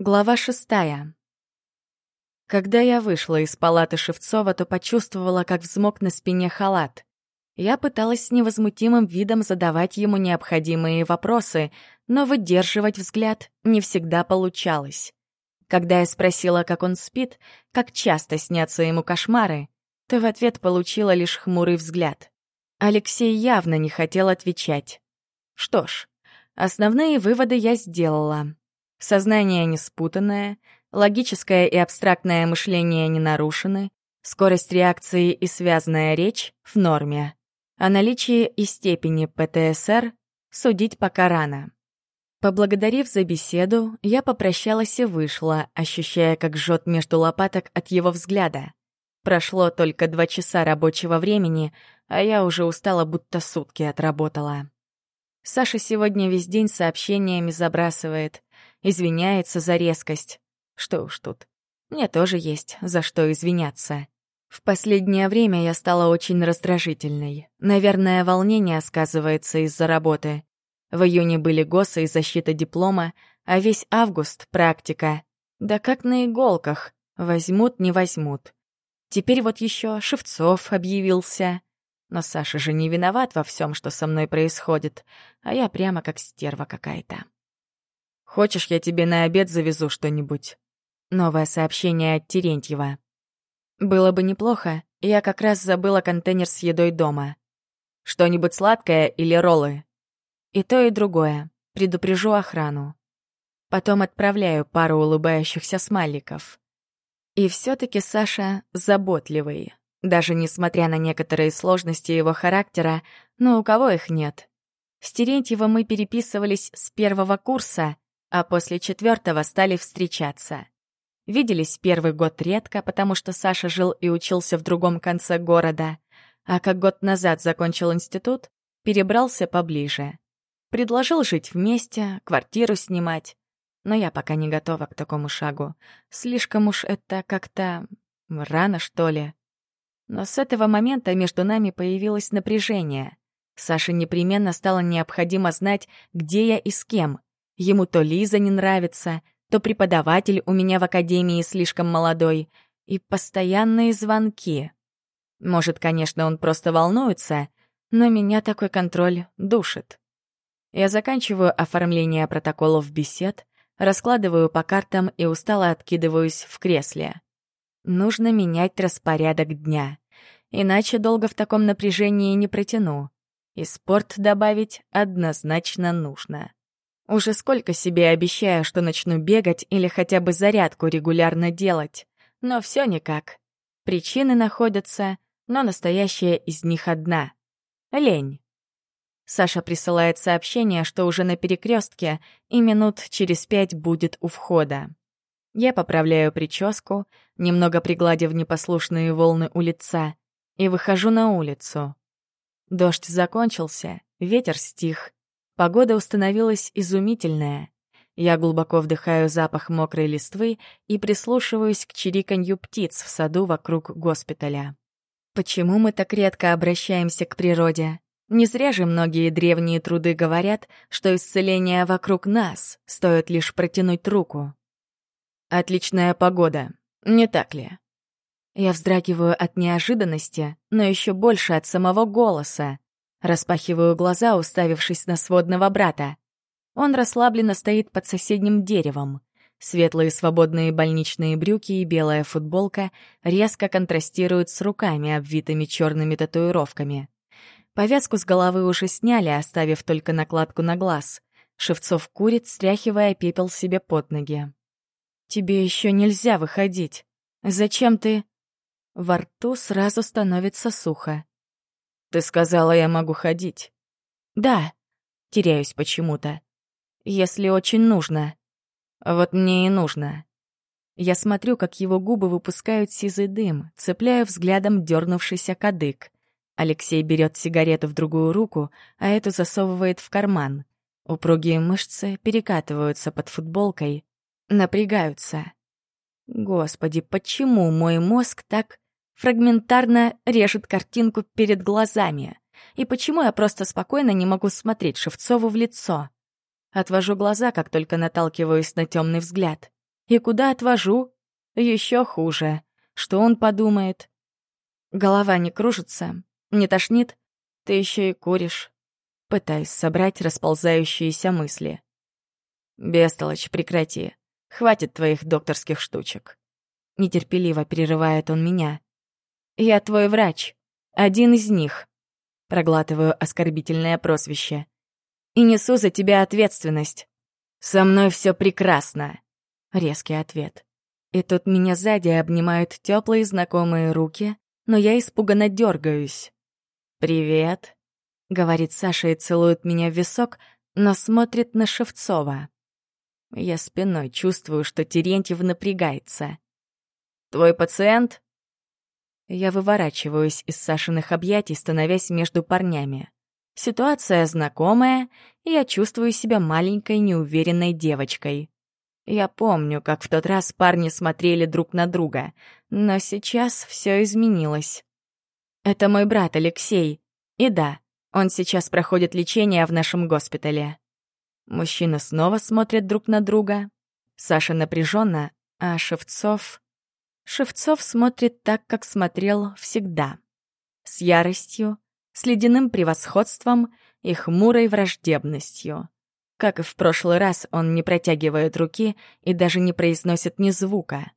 Глава шестая. Когда я вышла из палаты Шевцова, то почувствовала, как взмок на спине халат. Я пыталась с невозмутимым видом задавать ему необходимые вопросы, но выдерживать взгляд не всегда получалось. Когда я спросила, как он спит, как часто снятся ему кошмары, то в ответ получила лишь хмурый взгляд. Алексей явно не хотел отвечать. Что ж, основные выводы я сделала. Сознание не спутанное, логическое и абстрактное мышление не нарушены, скорость реакции и связанная речь в норме. О наличии и степени ПТСР судить пока рано. Поблагодарив за беседу, я попрощалась и вышла, ощущая, как жжет между лопаток от его взгляда. Прошло только два часа рабочего времени, а я уже устала, будто сутки отработала. Саша сегодня весь день сообщениями забрасывает — извиняется за резкость. Что уж тут. Мне тоже есть за что извиняться. В последнее время я стала очень раздражительной. Наверное, волнение сказывается из-за работы. В июне были госы и защита диплома, а весь август — практика. Да как на иголках. Возьмут, не возьмут. Теперь вот еще Шевцов объявился. Но Саша же не виноват во всем, что со мной происходит, а я прямо как стерва какая-то. Хочешь, я тебе на обед завезу что-нибудь?» Новое сообщение от Терентьева. «Было бы неплохо, я как раз забыла контейнер с едой дома. Что-нибудь сладкое или роллы?» «И то, и другое. Предупрежу охрану. Потом отправляю пару улыбающихся смайликов. И все таки Саша заботливый. Даже несмотря на некоторые сложности его характера, но у кого их нет?» С Терентьева мы переписывались с первого курса — а после четвертого стали встречаться. Виделись первый год редко, потому что Саша жил и учился в другом конце города, а как год назад закончил институт, перебрался поближе. Предложил жить вместе, квартиру снимать. Но я пока не готова к такому шагу. Слишком уж это как-то... рано, что ли. Но с этого момента между нами появилось напряжение. Саше непременно стало необходимо знать, где я и с кем — ему то Лиза не нравится, то преподаватель у меня в академии слишком молодой, и постоянные звонки. Может, конечно, он просто волнуется, но меня такой контроль душит. Я заканчиваю оформление протоколов бесед, раскладываю по картам и устало откидываюсь в кресле. Нужно менять распорядок дня, иначе долго в таком напряжении не протяну. И спорт добавить однозначно нужно. Уже сколько себе обещаю, что начну бегать или хотя бы зарядку регулярно делать. Но все никак. Причины находятся, но настоящая из них одна — лень. Саша присылает сообщение, что уже на перекрестке и минут через пять будет у входа. Я поправляю прическу, немного пригладив непослушные волны у лица, и выхожу на улицу. Дождь закончился, ветер стих, Погода установилась изумительная. Я глубоко вдыхаю запах мокрой листвы и прислушиваюсь к чириканью птиц в саду вокруг госпиталя. Почему мы так редко обращаемся к природе? Не зря же многие древние труды говорят, что исцеление вокруг нас, стоит лишь протянуть руку. Отличная погода, не так ли? Я вздрагиваю от неожиданности, но еще больше от самого голоса. Распахиваю глаза, уставившись на сводного брата. Он расслабленно стоит под соседним деревом. Светлые свободные больничные брюки и белая футболка резко контрастируют с руками, обвитыми черными татуировками. Повязку с головы уже сняли, оставив только накладку на глаз. Шевцов курит, стряхивая пепел себе под ноги. «Тебе еще нельзя выходить. Зачем ты...» Во рту сразу становится сухо. Ты сказала, я могу ходить. Да. Теряюсь почему-то. Если очень нужно. Вот мне и нужно. Я смотрю, как его губы выпускают сизый дым, цепляя взглядом дернувшийся кадык. Алексей берет сигарету в другую руку, а эту засовывает в карман. Упругие мышцы перекатываются под футболкой, напрягаются. Господи, почему мой мозг так фрагментарно режет картинку перед глазами. И почему я просто спокойно не могу смотреть Шевцову в лицо? Отвожу глаза, как только наталкиваюсь на темный взгляд. И куда отвожу? Еще хуже. Что он подумает? Голова не кружится, не тошнит. Ты еще и куришь. Пытаюсь собрать расползающиеся мысли. «Бестолочь, прекрати. Хватит твоих докторских штучек». Нетерпеливо перерывает он меня. «Я твой врач. Один из них». Проглатываю оскорбительное просвище. «И несу за тебя ответственность». «Со мной все прекрасно», — резкий ответ. И тут меня сзади обнимают теплые знакомые руки, но я испуганно дергаюсь. «Привет», — говорит Саша и целует меня в висок, но смотрит на Шевцова. Я спиной чувствую, что Терентьев напрягается. «Твой пациент?» Я выворачиваюсь из Сашиных объятий, становясь между парнями. Ситуация знакомая, и я чувствую себя маленькой неуверенной девочкой. Я помню, как в тот раз парни смотрели друг на друга, но сейчас все изменилось. Это мой брат Алексей. И да, он сейчас проходит лечение в нашем госпитале. Мужчины снова смотрят друг на друга. Саша напряженно, а Шевцов... Шевцов смотрит так, как смотрел всегда. С яростью, с ледяным превосходством и хмурой враждебностью. Как и в прошлый раз, он не протягивает руки и даже не произносит ни звука.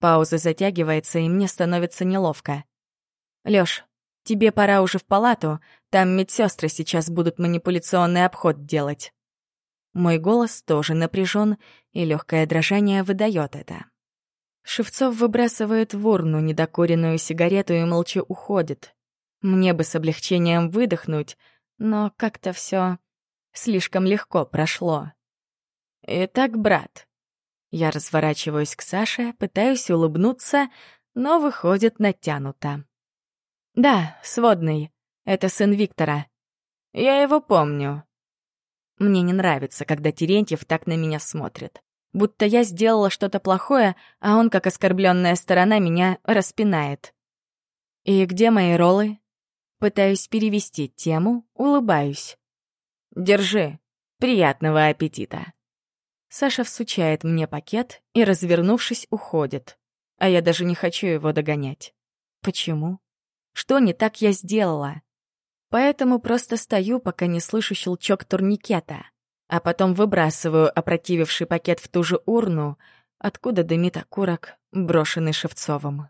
Пауза затягивается, и мне становится неловко. «Лёш, тебе пора уже в палату, там медсёстры сейчас будут манипуляционный обход делать». Мой голос тоже напряжен, и легкое дрожание выдает это. Шевцов выбрасывает в урну недокуренную сигарету и молча уходит. Мне бы с облегчением выдохнуть, но как-то все слишком легко прошло. «Итак, брат». Я разворачиваюсь к Саше, пытаюсь улыбнуться, но выходит натянуто. «Да, сводный. Это сын Виктора. Я его помню». Мне не нравится, когда Терентьев так на меня смотрит будто я сделала что-то плохое, а он, как оскорбленная сторона, меня распинает. «И где мои роллы?» Пытаюсь перевести тему, улыбаюсь. «Держи. Приятного аппетита!» Саша всучает мне пакет и, развернувшись, уходит. А я даже не хочу его догонять. Почему? Что не так я сделала? Поэтому просто стою, пока не слышу щелчок турникета — а потом выбрасываю опротививший пакет в ту же урну, откуда дымит окурок, брошенный Шевцовым.